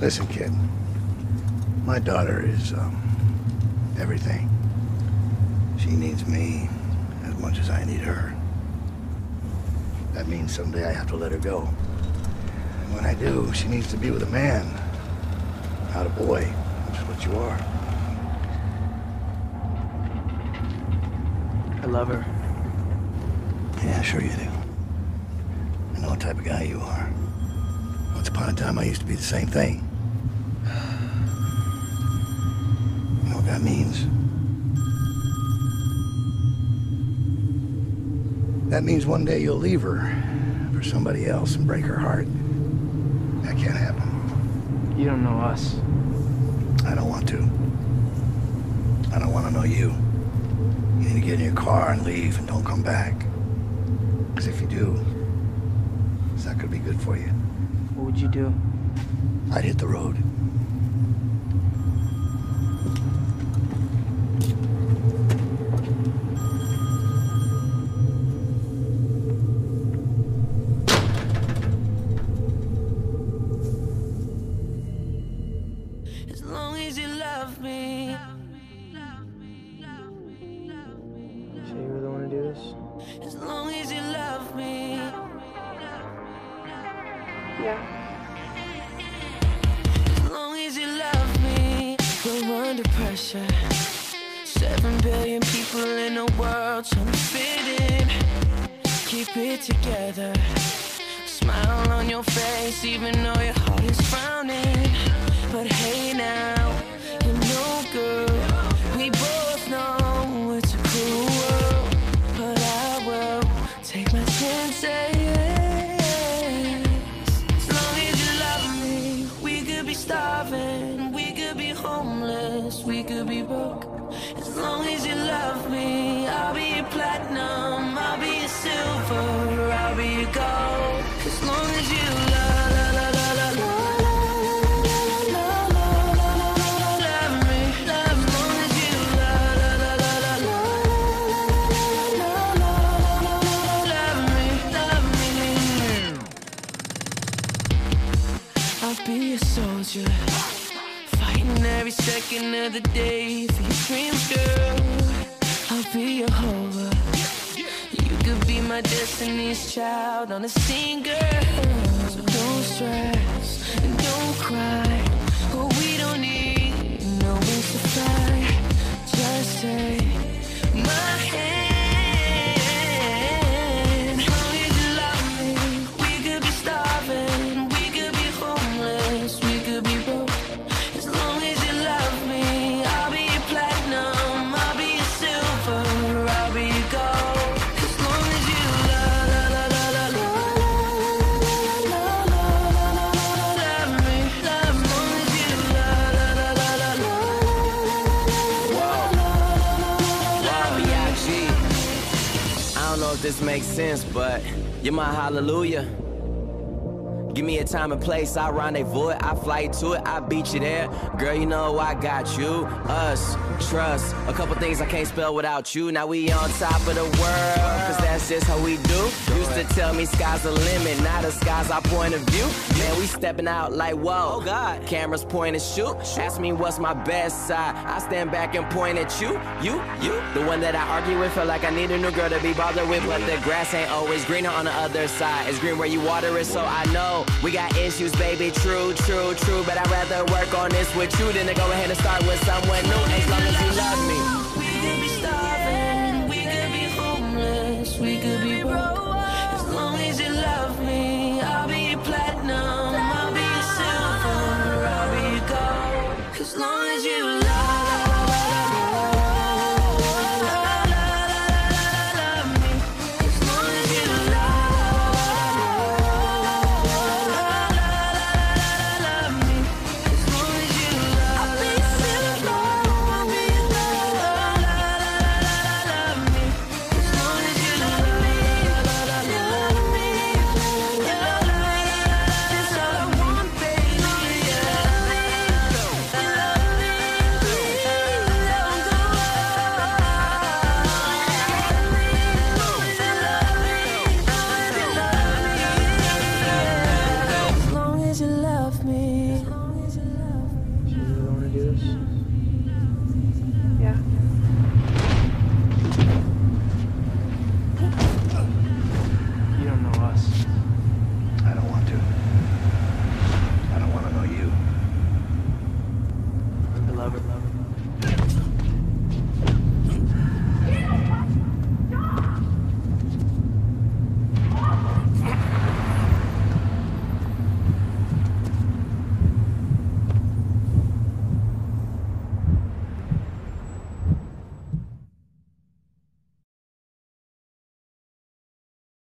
Listen, kid. My daughter is, um, everything. She needs me as much as I need her. That means someday I have to let her go. And when I do, she needs to be with a man, not a boy, which is what you are. I love her. Yeah, sure you do. I know what type of guy you are. Once upon a time, I used to be the same thing. You know what that means? That means one day you'll leave her for somebody else and break her heart. That can't happen. You don't know us. I don't want to. I don't want to know you. You need to get in your car and leave and don't come back. Because if you do, it's not going to be good for you. What would you do? I'd hit the road. Love me. Say you really want to do this? As long as you love me. Yeah. As long as you love me. We're under pressure. Seven billion people in the world trying to fit in. Keep it together. Smile on your face, even though your heart is frowning. But hey now, I'll take my chance As long as you love me, we could be starving, we could be homeless, we could be broke. As long as you love me, I'll be your platinum, I'll be your silver, I'll be your gold. The day for your dreams, girl. I'll be your hover. You could be my destiny's child on a girl. So don't stress if this makes sense, but you're my hallelujah. Give me a time and place, I rendezvous it, I fly to it, I beat you there. Girl, you know I got you, us, trust. A couple things I can't spell without you. Now we on top of the world, cause that's just how we do. Used to tell me sky's the limit, now the sky's our point of view. Man, we stepping out like whoa. Oh God. Cameras point and shoot. Ask me what's my best side. I stand back and point at you, you, you. The one that I argue with, feel like I need a new girl to be bothered with. But the grass ain't always greener on the other side. It's green where you water it, so I know we got issues, baby. True, true, true. But I'd rather work on this with you than to go ahead and start with someone new. As long as you love me. We could be starving, we could be homeless, we could be broke. As long as you love me,